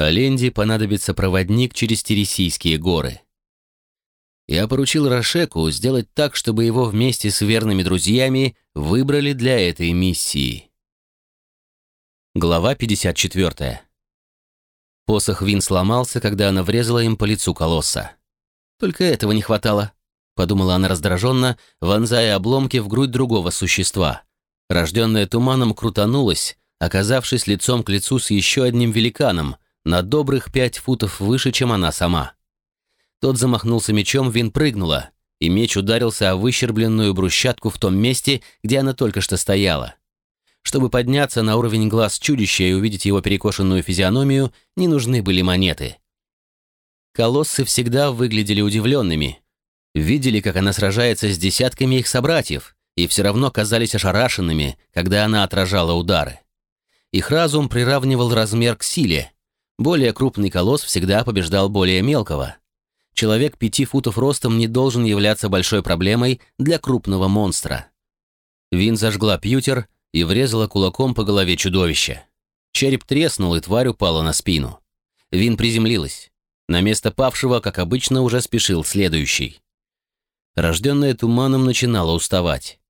А понадобится проводник через Тересийские горы. Я поручил Рашеку сделать так, чтобы его вместе с верными друзьями выбрали для этой миссии. Глава 54. Посох Вин сломался, когда она врезала им по лицу колосса. «Только этого не хватало», — подумала она раздраженно, вонзая обломки в грудь другого существа. Рожденная туманом крутанулась, оказавшись лицом к лицу с еще одним великаном, на добрых пять футов выше, чем она сама. Тот замахнулся мечом, Вин прыгнула, и меч ударился о выщербленную брусчатку в том месте, где она только что стояла. Чтобы подняться на уровень глаз чудища и увидеть его перекошенную физиономию, не нужны были монеты. Колоссы всегда выглядели удивленными. Видели, как она сражается с десятками их собратьев, и все равно казались ошарашенными, когда она отражала удары. Их разум приравнивал размер к силе. Более крупный колосс всегда побеждал более мелкого. Человек пяти футов ростом не должен являться большой проблемой для крупного монстра. Вин зажгла пьютер и врезала кулаком по голове чудовища. Череп треснул, и тварь упала на спину. Вин приземлилась. На место павшего, как обычно, уже спешил следующий. Рожденная туманом начинала уставать.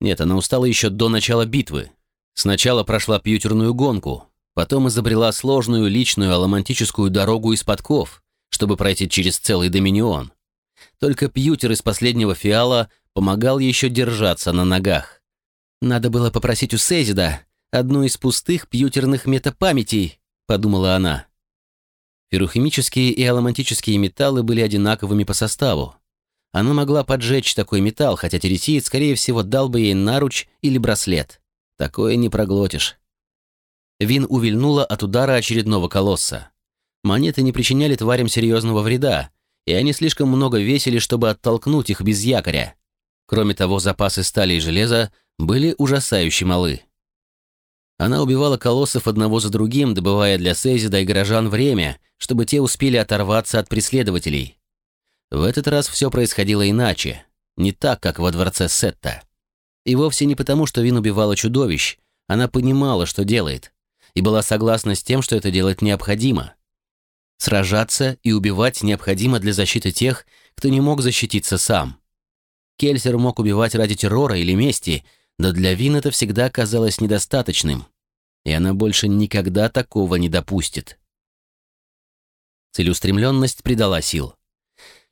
Нет, она устала еще до начала битвы. Сначала прошла пьютерную гонку, потом изобрела сложную личную аламантическую дорогу из подков, чтобы пройти через целый доминион. Только пьютер из последнего фиала помогал еще держаться на ногах. «Надо было попросить у Сейзида одну из пустых пьютерных метапамятей», — подумала она. Феррухимические и аламантические металлы были одинаковыми по составу. Она могла поджечь такой металл, хотя тересиец, скорее всего, дал бы ей наруч или браслет. Такое не проглотишь. Вин увильнула от удара очередного колосса. Монеты не причиняли тварям серьезного вреда, и они слишком много весили, чтобы оттолкнуть их без якоря. Кроме того, запасы стали и железа были ужасающе малы. Она убивала колоссов одного за другим, добывая для Сейзида и горожан время, чтобы те успели оторваться от преследователей. В этот раз все происходило иначе, не так, как во дворце Сетта. И вовсе не потому, что Вин убивала чудовищ, она понимала, что делает, и была согласна с тем, что это делать необходимо. Сражаться и убивать необходимо для защиты тех, кто не мог защититься сам. Кельсер мог убивать ради террора или мести – но для Вин это всегда казалось недостаточным, и она больше никогда такого не допустит. Целеустремленность придала сил.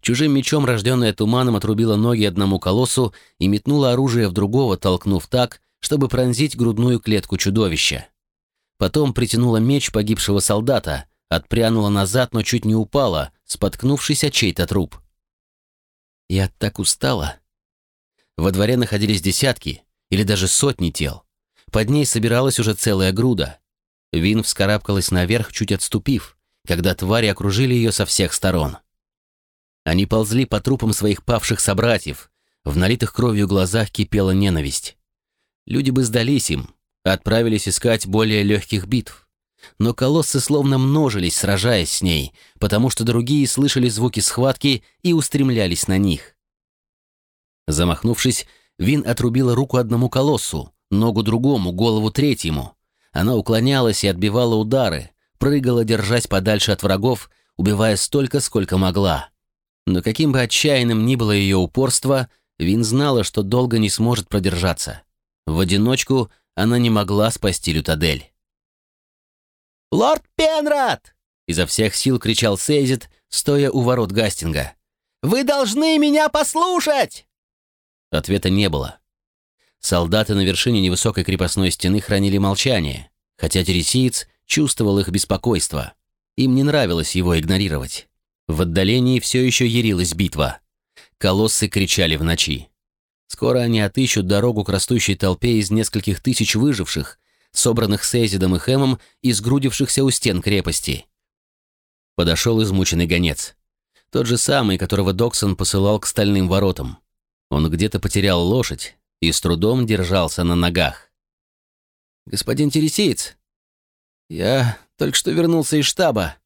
Чужим мечом, рожденная туманом, отрубила ноги одному колоссу и метнула оружие в другого, толкнув так, чтобы пронзить грудную клетку чудовища. Потом притянула меч погибшего солдата, отпрянула назад, но чуть не упала, споткнувшись о чей-то труп. «Я так устала». Во дворе находились десятки, или даже сотни тел. Под ней собиралась уже целая груда. Вин вскарабкалась наверх, чуть отступив, когда твари окружили ее со всех сторон. Они ползли по трупам своих павших собратьев, в налитых кровью глазах кипела ненависть. Люди бы сдались им, отправились искать более легких битв. Но колоссы словно множились, сражаясь с ней, потому что другие слышали звуки схватки и устремлялись на них. Замахнувшись, Вин отрубила руку одному колоссу, ногу другому, голову третьему. Она уклонялась и отбивала удары, прыгала, держась подальше от врагов, убивая столько, сколько могла. Но каким бы отчаянным ни было ее упорство, Вин знала, что долго не сможет продержаться. В одиночку она не могла спасти Лютадель. «Лорд Пенрад!» — изо всех сил кричал Сейзит, стоя у ворот Гастинга. «Вы должны меня послушать!» Ответа не было. Солдаты на вершине невысокой крепостной стены хранили молчание, хотя тересиец чувствовал их беспокойство. Им не нравилось его игнорировать. В отдалении все еще ярилась битва. Колоссы кричали в ночи. Скоро они отыщут дорогу к растущей толпе из нескольких тысяч выживших, собранных Сейзидом и Хэмом и сгрудившихся у стен крепости. Подошел измученный гонец. Тот же самый, которого Доксон посылал к стальным воротам. Он где-то потерял лошадь и с трудом держался на ногах. «Господин Тересиец, я только что вернулся из штаба.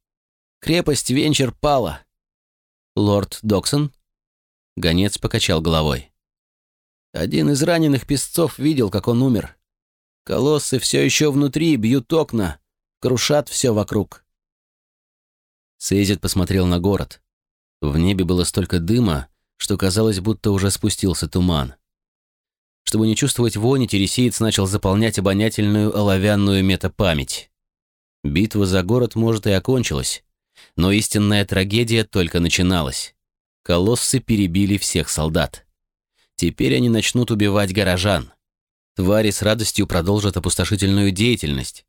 Крепость Венчер пала». «Лорд Доксон?» Гонец покачал головой. Один из раненых песцов видел, как он умер. Колоссы все еще внутри, бьют окна, крушат все вокруг. Сейзит посмотрел на город. В небе было столько дыма, что казалось, будто уже спустился туман. Чтобы не чувствовать вони, тересиец начал заполнять обонятельную оловянную метапамять. Битва за город, может, и окончилась, но истинная трагедия только начиналась. Колоссы перебили всех солдат. Теперь они начнут убивать горожан. Твари с радостью продолжат опустошительную деятельность.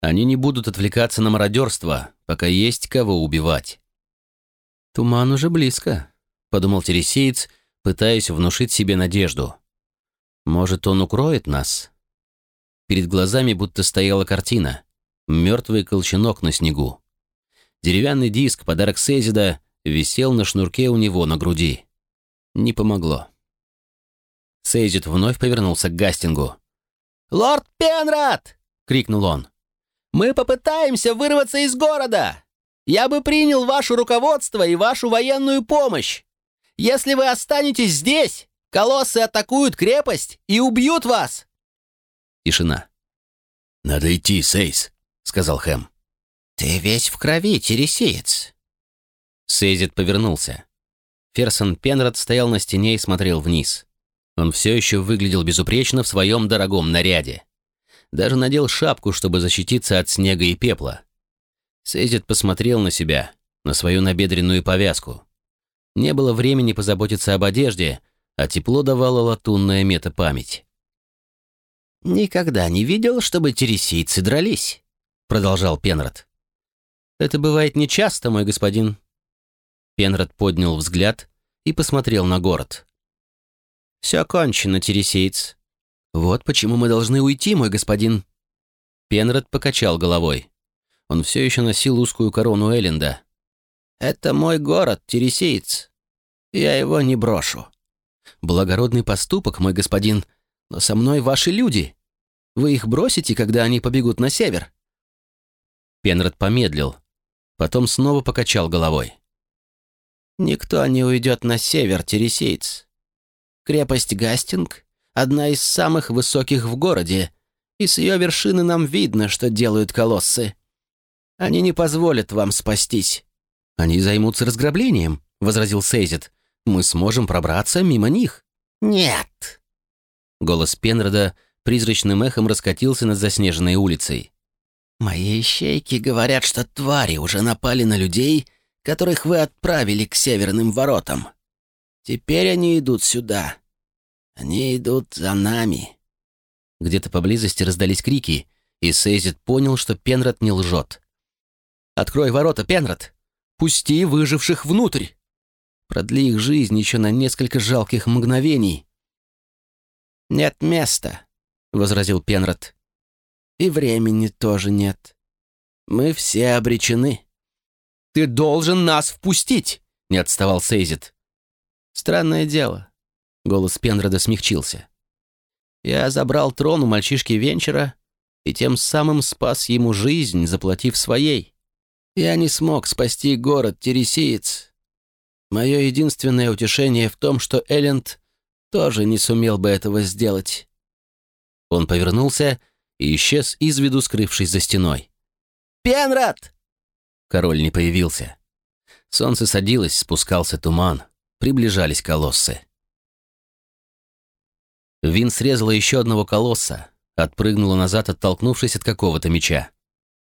Они не будут отвлекаться на мародерство, пока есть кого убивать. «Туман уже близко», — подумал Тересеец, пытаясь внушить себе надежду. «Может, он укроет нас?» Перед глазами будто стояла картина. Мертвый колченок на снегу. Деревянный диск, подарок Сейзида, висел на шнурке у него на груди. Не помогло. Сейзит вновь повернулся к Гастингу. «Лорд Пенрад!» — крикнул он. «Мы попытаемся вырваться из города! Я бы принял ваше руководство и вашу военную помощь! Если вы останетесь здесь, колоссы атакуют крепость и убьют вас!» Тишина. «Надо идти, Сейс», — сказал Хэм. «Ты весь в крови, тересеец!» Сейзит повернулся. Ферсон Пенрод стоял на стене и смотрел вниз. Он все еще выглядел безупречно в своем дорогом наряде. Даже надел шапку, чтобы защититься от снега и пепла. Сейзит посмотрел на себя, на свою набедренную повязку. Не было времени позаботиться об одежде, а тепло давала латунная метапамять. «Никогда не видел, чтобы тересийцы дрались», — продолжал Пенрод. «Это бывает нечасто, мой господин». Пенрод поднял взгляд и посмотрел на город. «Все кончено, тересиец. Вот почему мы должны уйти, мой господин». Пенрод покачал головой. Он все еще носил узкую корону Элленда. «Это мой город, тересиец. Я его не брошу». «Благородный поступок, мой господин, но со мной ваши люди. Вы их бросите, когда они побегут на север?» Пенрод помедлил, потом снова покачал головой. «Никто не уйдет на север, тересиец. Крепость Гастинг — одна из самых высоких в городе, и с ее вершины нам видно, что делают колоссы. Они не позволят вам спастись». «Они займутся разграблением», — возразил Сейзит. «Мы сможем пробраться мимо них». «Нет!» Голос Пенрода призрачным эхом раскатился над заснеженной улицей. «Мои ищейки говорят, что твари уже напали на людей, которых вы отправили к северным воротам. Теперь они идут сюда. Они идут за нами». Где-то поблизости раздались крики, и Сейзит понял, что Пенрод не лжет. «Открой ворота, Пенрод! Пусти выживших внутрь! Продли их жизнь еще на несколько жалких мгновений!» «Нет места», — возразил Пенрод. «И времени тоже нет. Мы все обречены». «Ты должен нас впустить!» — не отставал Сейзит. Странное дело. Голос Пенрода смягчился. Я забрал трон у мальчишки Венчера и тем самым спас ему жизнь, заплатив своей. Я не смог спасти город Тересиец. Мое единственное утешение в том, что Элленд тоже не сумел бы этого сделать. Он повернулся и исчез из виду, скрывшись за стеной. «Пенрод!» Король не появился. Солнце садилось, спускался туман приближались колоссы. Вин срезала еще одного колосса, отпрыгнула назад, оттолкнувшись от какого-то меча.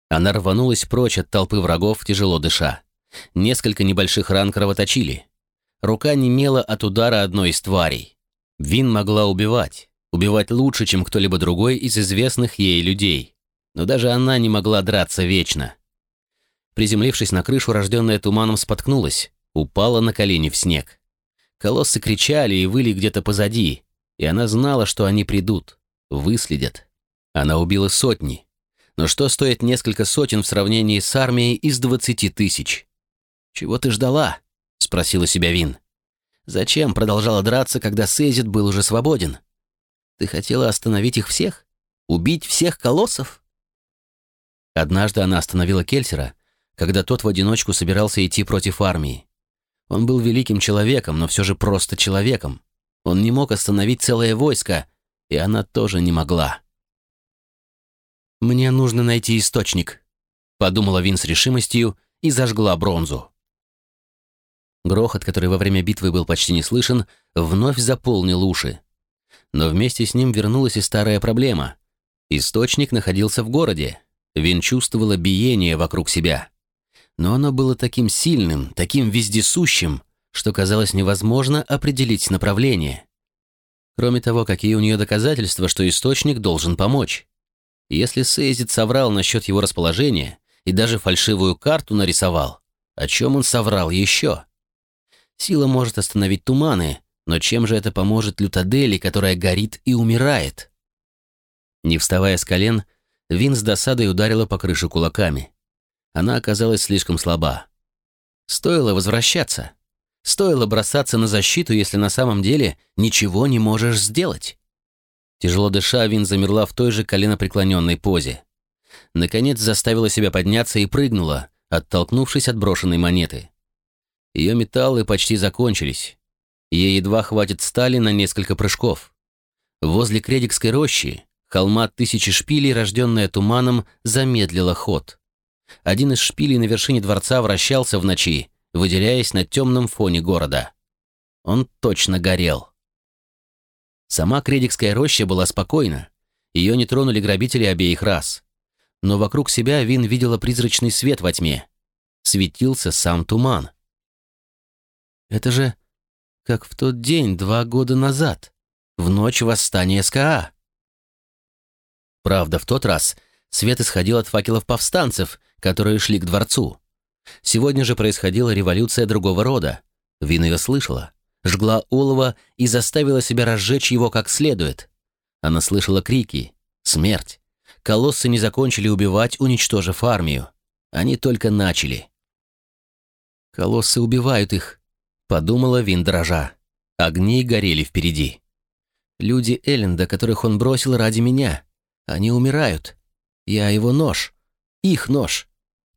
Она рванулась прочь от толпы врагов, тяжело дыша. Несколько небольших ран кровоточили. Рука немела от удара одной из тварей. Вин могла убивать. Убивать лучше, чем кто-либо другой из известных ей людей. Но даже она не могла драться вечно. Приземлившись на крышу, рожденная туманом споткнулась, упала на колени в снег. Колоссы кричали и выли где-то позади, и она знала, что они придут, выследят. Она убила сотни. Но что стоит несколько сотен в сравнении с армией из двадцати тысяч? «Чего ты ждала?» — спросила себя Вин. «Зачем продолжала драться, когда Сейзит был уже свободен? Ты хотела остановить их всех? Убить всех колоссов?» Однажды она остановила Кельсера, когда тот в одиночку собирался идти против армии. Он был великим человеком, но все же просто человеком. Он не мог остановить целое войско, и она тоже не могла. «Мне нужно найти источник», — подумала Вин с решимостью и зажгла бронзу. Грохот, который во время битвы был почти не слышен, вновь заполнил уши. Но вместе с ним вернулась и старая проблема. Источник находился в городе. Вин чувствовала биение вокруг себя. Но оно было таким сильным, таким вездесущим, что казалось невозможно определить направление. Кроме того, какие у нее доказательства, что источник должен помочь? Если Сейзит соврал насчет его расположения и даже фальшивую карту нарисовал, о чем он соврал еще? Сила может остановить туманы, но чем же это поможет Лютадели, которая горит и умирает? Не вставая с колен, Вин с досадой ударила по крыше кулаками. Она оказалась слишком слаба. Стоило возвращаться. Стоило бросаться на защиту, если на самом деле ничего не можешь сделать. Тяжело дыша, Вин замерла в той же коленопреклоненной позе. Наконец заставила себя подняться и прыгнула, оттолкнувшись от брошенной монеты. Ее металлы почти закончились. Ей едва хватит стали на несколько прыжков. Возле Кредикской рощи, холма тысячи шпилей, рожденная туманом, замедлила ход. Один из шпилей на вершине дворца вращался в ночи, выделяясь на темном фоне города. Он точно горел. Сама Кредикская роща была спокойна. Ее не тронули грабители обеих рас. Но вокруг себя Вин видела призрачный свет во тьме. Светился сам туман. Это же как в тот день два года назад, в ночь восстания СКА. Правда, в тот раз свет исходил от факелов повстанцев, которые шли к дворцу. Сегодня же происходила революция другого рода. Вин ее слышала, жгла олово и заставила себя разжечь его как следует. Она слышала крики, смерть. Колоссы не закончили убивать, уничтожив армию. Они только начали. Колоссы убивают их, Подумала Вин дрожа. Огни горели впереди. Люди Элленда, которых он бросил ради меня. Они умирают. Я его нож. Их нож.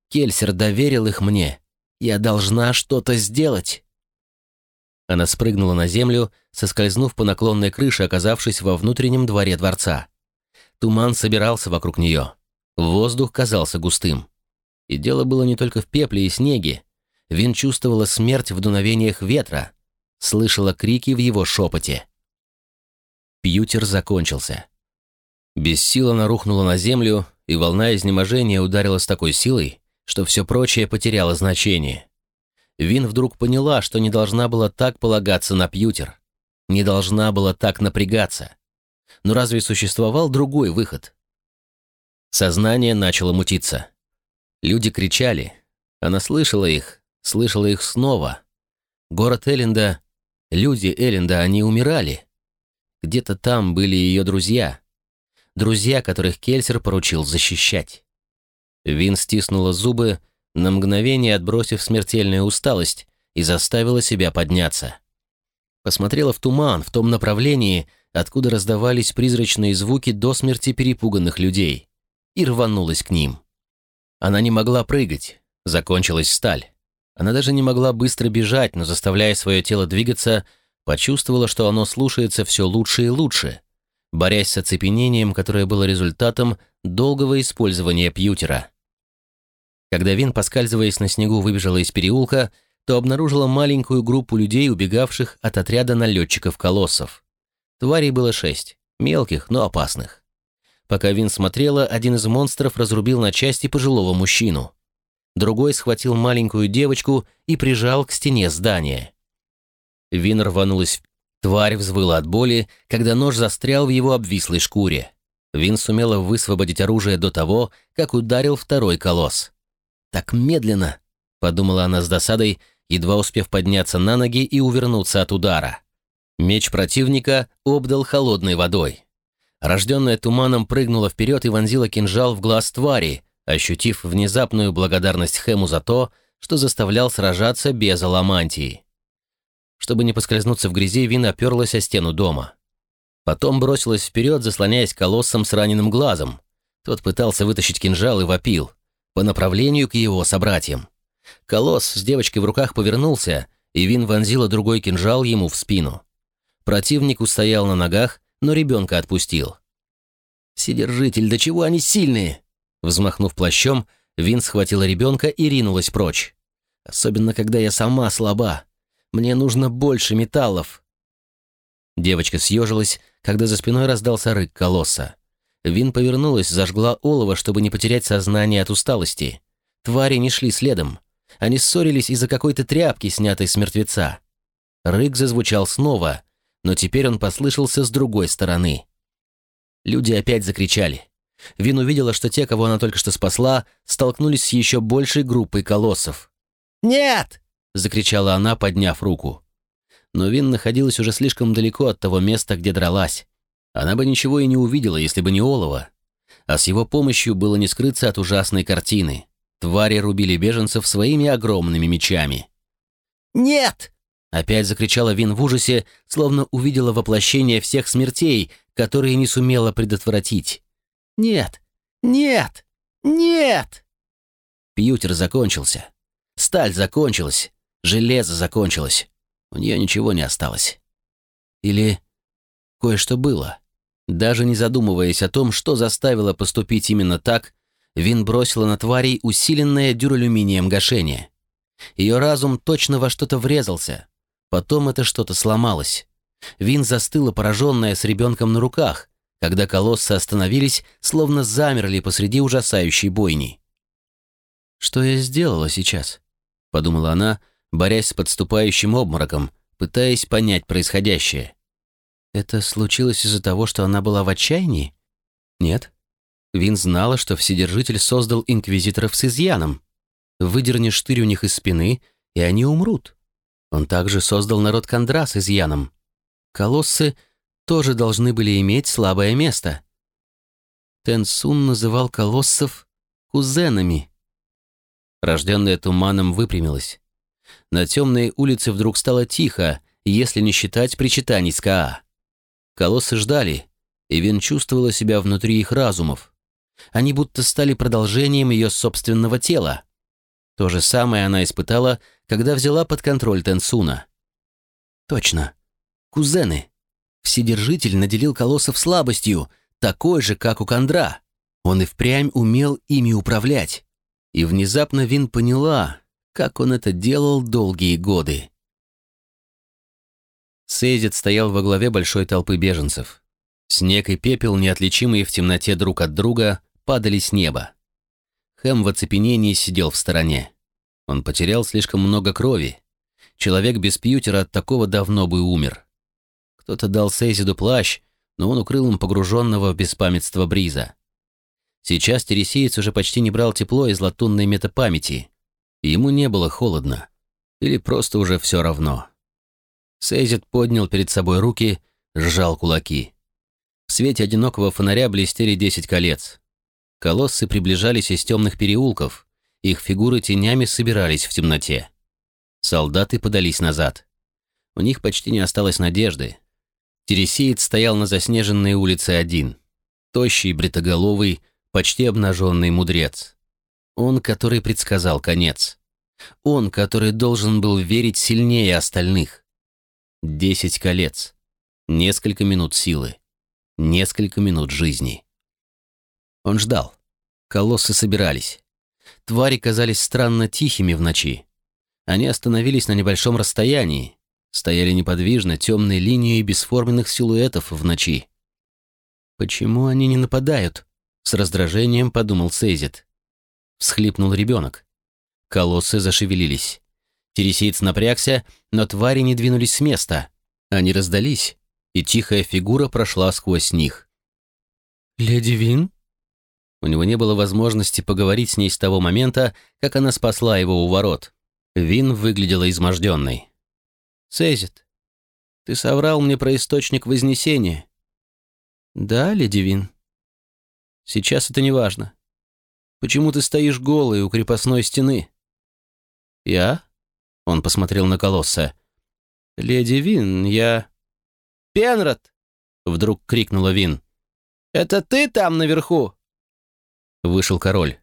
Кельсер доверил их мне. Я должна что-то сделать. Она спрыгнула на землю, соскользнув по наклонной крыше, оказавшись во внутреннем дворе дворца. Туман собирался вокруг нее. Воздух казался густым. И дело было не только в пепле и снеге. Вин чувствовала смерть в дуновениях ветра, слышала крики в его шепоте. Пьютер закончился. Без сил она рухнула на землю, и волна изнеможения ударила с такой силой, что все прочее потеряло значение. Вин вдруг поняла, что не должна была так полагаться на Пьютер, не должна была так напрягаться. Но разве существовал другой выход? Сознание начало мутиться. Люди кричали. Она слышала их, слышала их снова. Город Элленда, люди Элленда, они умирали. Где-то там были ее друзья. Друзья, которых Кельсер поручил защищать. Вин стиснула зубы, на мгновение отбросив смертельную усталость, и заставила себя подняться. Посмотрела в туман, в том направлении, откуда раздавались призрачные звуки до смерти перепуганных людей, и рванулась к ним. Она не могла прыгать, закончилась сталь. Она даже не могла быстро бежать, но, заставляя свое тело двигаться, почувствовала, что оно слушается все лучше и лучше, борясь с оцепенением, которое было результатом долгого использования пьютера. Когда Вин, поскальзываясь на снегу, выбежала из переулка, то обнаружила маленькую группу людей, убегавших от отряда налетчиков-колоссов. Тварей было шесть, мелких, но опасных. Пока Вин смотрела, один из монстров разрубил на части пожилого мужчину другой схватил маленькую девочку и прижал к стене здания. Вин рванулась. Тварь взвыла от боли, когда нож застрял в его обвислой шкуре. Вин сумела высвободить оружие до того, как ударил второй колосс. «Так медленно!» — подумала она с досадой, едва успев подняться на ноги и увернуться от удара. Меч противника обдал холодной водой. Рожденная туманом прыгнула вперед и вонзила кинжал в глаз твари, ощутив внезапную благодарность Хэму за то, что заставлял сражаться без аламантии. Чтобы не поскользнуться в грязи, Вин оперлась о стену дома. Потом бросилась вперед, заслоняясь колоссом с раненым глазом. Тот пытался вытащить кинжал и вопил, по направлению к его собратьям. Колосс с девочкой в руках повернулся, и Вин вонзила другой кинжал ему в спину. Противник устоял на ногах, но ребенка отпустил. «Вседержитель, до чего они сильные!» Взмахнув плащом, Вин схватила ребенка и ринулась прочь. Особенно, когда я сама слаба. Мне нужно больше металлов. Девочка съежилась, когда за спиной раздался рык колосса. Вин повернулась, зажгла олово, чтобы не потерять сознание от усталости. Твари не шли следом. Они ссорились из-за какой-то тряпки, снятой с мертвеца. Рык зазвучал снова, но теперь он послышался с другой стороны. Люди опять закричали. Вин увидела, что те, кого она только что спасла, столкнулись с еще большей группой колоссов. «Нет!» — закричала она, подняв руку. Но Вин находилась уже слишком далеко от того места, где дралась. Она бы ничего и не увидела, если бы не олово. А с его помощью было не скрыться от ужасной картины. Твари рубили беженцев своими огромными мечами. «Нет!» — опять закричала Вин в ужасе, словно увидела воплощение всех смертей, которые не сумела предотвратить. «Нет! Нет! Нет!» Пьютер закончился. Сталь закончилась. Железо закончилось. У нее ничего не осталось. Или кое-что было. Даже не задумываясь о том, что заставило поступить именно так, Вин бросила на тварей усиленное дюралюминием гашение. Ее разум точно во что-то врезался. Потом это что-то сломалось. Вин застыла, пораженная с ребенком на руках, когда колоссы остановились, словно замерли посреди ужасающей бойни. «Что я сделала сейчас?» — подумала она, борясь с подступающим обмороком, пытаясь понять происходящее. «Это случилось из-за того, что она была в отчаянии?» «Нет. Вин знала, что Вседержитель создал инквизиторов с изъяном. Выдерни штырь у них из спины, и они умрут. Он также создал народ Кондра с изъяном. Колоссы тоже должны были иметь слабое место. Тенсун называл колоссов кузенами. Рожденная туманом выпрямилась. На темной улице вдруг стало тихо, если не считать причитаний СКА. Колоссы ждали, и Вин чувствовала себя внутри их разумов. Они будто стали продолжением ее собственного тела. То же самое она испытала, когда взяла под контроль Тенсуна. Точно. Кузены. Вседержитель наделил колоссов слабостью, такой же, как у Кондра. Он и впрямь умел ими управлять. И внезапно Вин поняла, как он это делал долгие годы. Сейзит стоял во главе большой толпы беженцев. Снег и пепел, неотличимые в темноте друг от друга, падали с неба. Хэм в оцепенении сидел в стороне. Он потерял слишком много крови. Человек без пьютера от такого давно бы умер. Кто-то дал Сейзиду плащ, но он укрыл им погруженного в беспамятство Бриза. Сейчас тересиец уже почти не брал тепло из латунной метапамяти. Ему не было холодно. Или просто уже все равно. Сейзит поднял перед собой руки, сжал кулаки. В свете одинокого фонаря блестели десять колец. Колоссы приближались из темных переулков, их фигуры тенями собирались в темноте. Солдаты подались назад. У них почти не осталось надежды. Тересиец стоял на заснеженной улице один. Тощий, бритоголовый, почти обнаженный мудрец. Он, который предсказал конец. Он, который должен был верить сильнее остальных. Десять колец. Несколько минут силы. Несколько минут жизни. Он ждал. Колоссы собирались. Твари казались странно тихими в ночи. Они остановились на небольшом расстоянии, стояли неподвижно темной линией бесформенных силуэтов в ночи. «Почему они не нападают?» — с раздражением подумал Сейзит. Всхлипнул ребенок. Колоссы зашевелились. Тересиец напрягся, но твари не двинулись с места. Они раздались, и тихая фигура прошла сквозь них. «Леди Вин?» У него не было возможности поговорить с ней с того момента, как она спасла его у ворот. Вин выглядела изможденной. «Сейзит, ты соврал мне про источник Вознесения». «Да, леди Вин?» «Сейчас это не важно. Почему ты стоишь голый у крепостной стены?» «Я?» — он посмотрел на колосса. «Леди Вин, я...» «Пенрод!» — вдруг крикнула Вин. «Это ты там наверху?» Вышел король.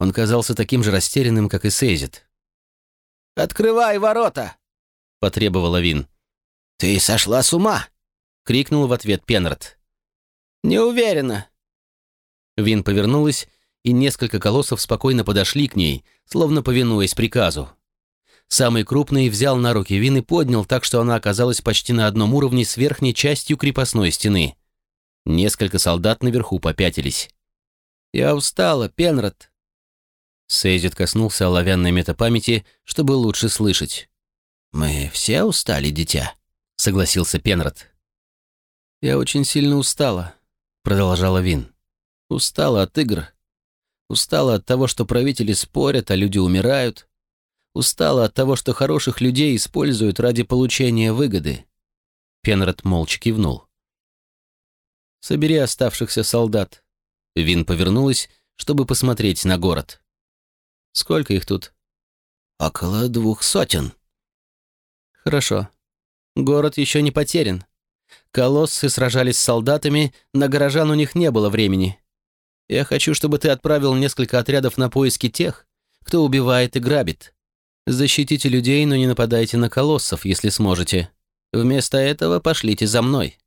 Он казался таким же растерянным, как и Сейзит. «Открывай ворота!» — потребовала Вин. «Ты сошла с ума!» — крикнул в ответ Пенрод. «Не уверена». Вин повернулась, и несколько колоссов спокойно подошли к ней, словно повинуясь приказу. Самый крупный взял на руки Вин и поднял так, что она оказалась почти на одном уровне с верхней частью крепостной стены. Несколько солдат наверху попятились. «Я устала, Пенрод». Сейзит коснулся оловянной метапамяти, чтобы лучше слышать. «Мы все устали, дитя», — согласился Пенрод. «Я очень сильно устала», — продолжала Вин. «Устала от игр. Устала от того, что правители спорят, а люди умирают. Устала от того, что хороших людей используют ради получения выгоды». Пенрод молча кивнул. «Собери оставшихся солдат». Вин повернулась, чтобы посмотреть на город. «Сколько их тут?» «Около двух сотен». «Хорошо. Город еще не потерян. Колоссы сражались с солдатами, на горожан у них не было времени. Я хочу, чтобы ты отправил несколько отрядов на поиски тех, кто убивает и грабит. Защитите людей, но не нападайте на колоссов, если сможете. Вместо этого пошлите за мной».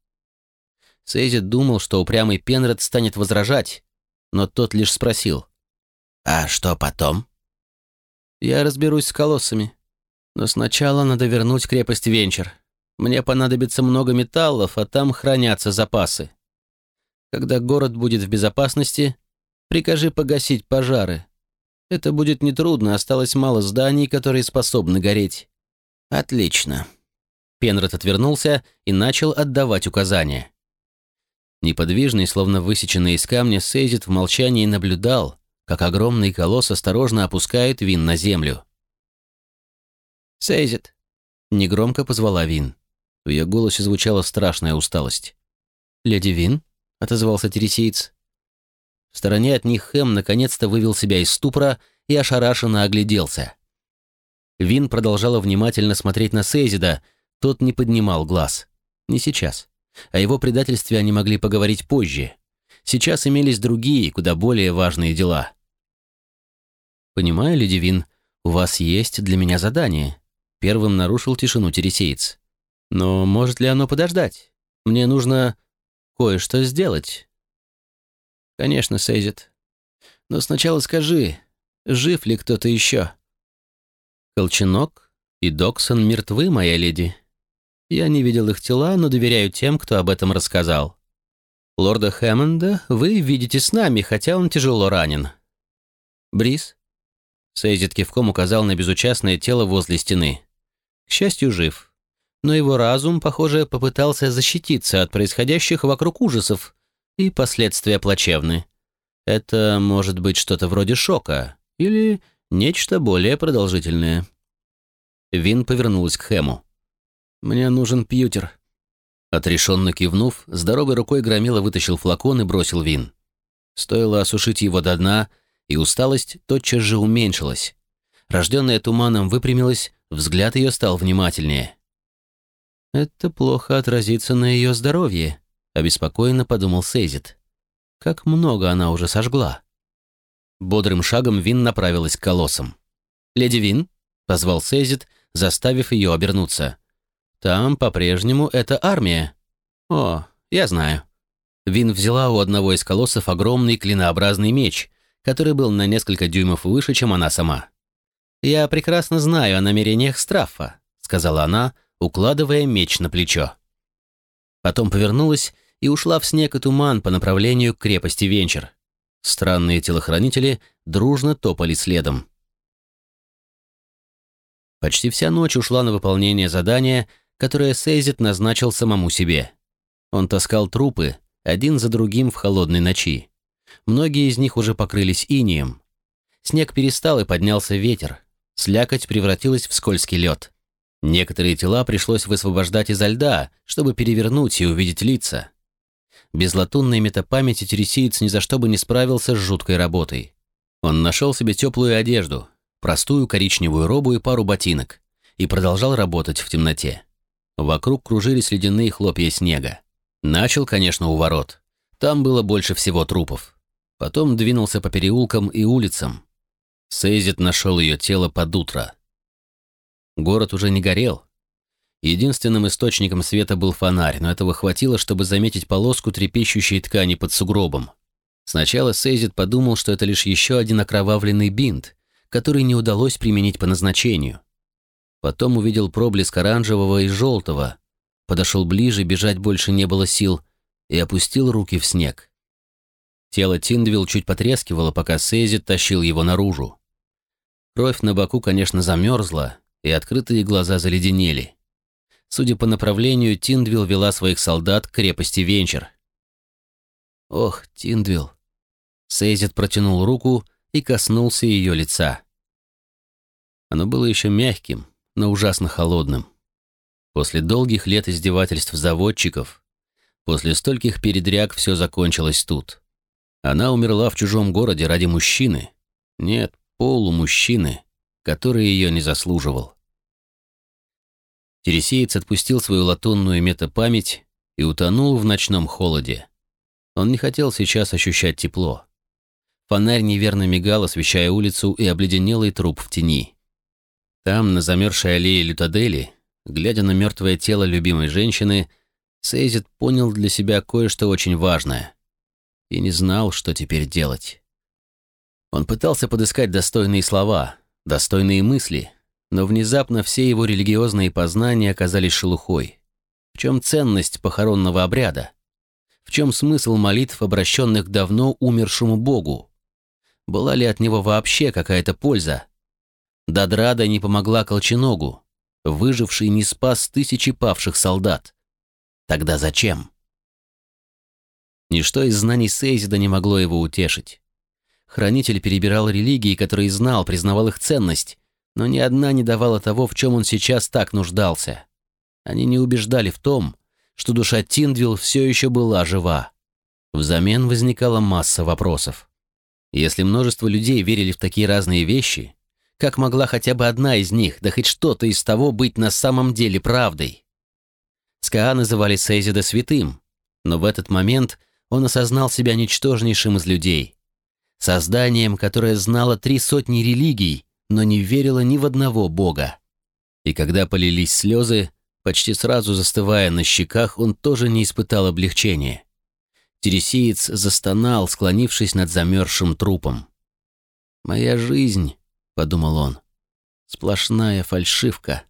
Сейзит думал, что упрямый Пенред станет возражать, но тот лишь спросил. «А что потом?» «Я разберусь с колоссами. Но сначала надо вернуть крепость Венчер. Мне понадобится много металлов, а там хранятся запасы. Когда город будет в безопасности, прикажи погасить пожары. Это будет нетрудно, осталось мало зданий, которые способны гореть. Отлично. Пенрод отвернулся и начал отдавать указания. Неподвижный, словно высеченный из камня, Сейзит в молчании наблюдал, как огромный колосс осторожно опускает Вин на землю. «Сейзит!» — негромко позвала Вин. В ее голосе звучала страшная усталость. «Леди Вин?» — отозвался тересиец. В стороне от них Хэм наконец-то вывел себя из ступора и ошарашенно огляделся. Вин продолжала внимательно смотреть на Сейзида, тот не поднимал глаз. Не сейчас. О его предательстве они могли поговорить позже. Сейчас имелись другие, куда более важные дела. «Понимаю, леди Вин, у вас есть для меня задание», — первым нарушил тишину тересеец. Но может ли оно подождать? Мне нужно кое-что сделать. Конечно, Сейзит. Но сначала скажи, жив ли кто-то еще? Колченок и Доксон мертвы, моя леди. Я не видел их тела, но доверяю тем, кто об этом рассказал. Лорда Хэммонда вы видите с нами, хотя он тяжело ранен. Брис? Сейзит кивком указал на безучастное тело возле стены. К счастью, жив но его разум, похоже, попытался защититься от происходящих вокруг ужасов, и последствия плачевны. Это может быть что-то вроде шока или нечто более продолжительное. Вин повернулась к Хэму. «Мне нужен пьютер». Отрешенно кивнув, здоровой рукой Громила вытащил флакон и бросил Вин. Стоило осушить его до дна, и усталость тотчас же уменьшилась. Рожденная туманом выпрямилась, взгляд ее стал внимательнее. «Это плохо отразится на ее здоровье», — обеспокоенно подумал Сейзит. «Как много она уже сожгла». Бодрым шагом Вин направилась к колоссам. «Леди Вин», — позвал Сейзит, заставив ее обернуться. «Там по-прежнему это армия». «О, я знаю». Вин взяла у одного из колоссов огромный клинообразный меч, который был на несколько дюймов выше, чем она сама. «Я прекрасно знаю о намерениях Страффа», — сказала она, укладывая меч на плечо. Потом повернулась и ушла в снег и туман по направлению к крепости Венчер. Странные телохранители дружно топали следом. Почти вся ночь ушла на выполнение задания, которое Сейзит назначил самому себе. Он таскал трупы, один за другим в холодной ночи. Многие из них уже покрылись инием. Снег перестал и поднялся ветер. Слякоть превратилась в скользкий лед. Некоторые тела пришлось высвобождать изо льда, чтобы перевернуть и увидеть лица. Без латунной метапамяти тересиец ни за что бы не справился с жуткой работой. Он нашел себе теплую одежду, простую коричневую робу и пару ботинок, и продолжал работать в темноте. Вокруг кружились ледяные хлопья снега. Начал, конечно, у ворот. Там было больше всего трупов. Потом двинулся по переулкам и улицам. Сейзит нашел ее тело под утро. Город уже не горел. Единственным источником света был фонарь, но этого хватило, чтобы заметить полоску трепещущей ткани под сугробом. Сначала Сейзит подумал, что это лишь еще один окровавленный бинт, который не удалось применить по назначению. Потом увидел проблеск оранжевого и желтого, подошел ближе, бежать больше не было сил, и опустил руки в снег. Тело Тиндвилл чуть потрескивало, пока Сейзит тащил его наружу. Кровь на боку, конечно, замерзла, и открытые глаза заледенели. Судя по направлению, Тиндвилл вела своих солдат к крепости Венчер. «Ох, Тиндвилл!» Сейзит протянул руку и коснулся ее лица. Оно было еще мягким, но ужасно холодным. После долгих лет издевательств заводчиков, после стольких передряг все закончилось тут. Она умерла в чужом городе ради мужчины. Нет, полумужчины, который ее не заслуживал. Тересеец отпустил свою латунную метапамять и утонул в ночном холоде. Он не хотел сейчас ощущать тепло. Фонарь неверно мигал, освещая улицу и обледенелый труп в тени. Там, на замерзшей аллее Лютадели, глядя на мертвое тело любимой женщины, Сейзит понял для себя кое-что очень важное и не знал, что теперь делать. Он пытался подыскать достойные слова, достойные мысли, но внезапно все его религиозные познания оказались шелухой. В чем ценность похоронного обряда? В чем смысл молитв, обращенных к давно умершему Богу? Была ли от него вообще какая-то польза? Дадрада не помогла Колченогу. Выживший не спас тысячи павших солдат. Тогда зачем? Ничто из знаний Сейзида не могло его утешить. Хранитель перебирал религии, которые знал, признавал их ценность, но ни одна не давала того, в чем он сейчас так нуждался. Они не убеждали в том, что душа Тиндвилл все еще была жива. Взамен возникала масса вопросов. Если множество людей верили в такие разные вещи, как могла хотя бы одна из них, да хоть что-то из того быть на самом деле правдой? Скаа называли Сейзида святым, но в этот момент он осознал себя ничтожнейшим из людей. Созданием, которое знало три сотни религий, но не верило ни в одного бога. И когда полились слезы, почти сразу застывая на щеках, он тоже не испытал облегчения. Тересиец застонал, склонившись над замерзшим трупом. «Моя жизнь», — подумал он. «Сплошная фальшивка».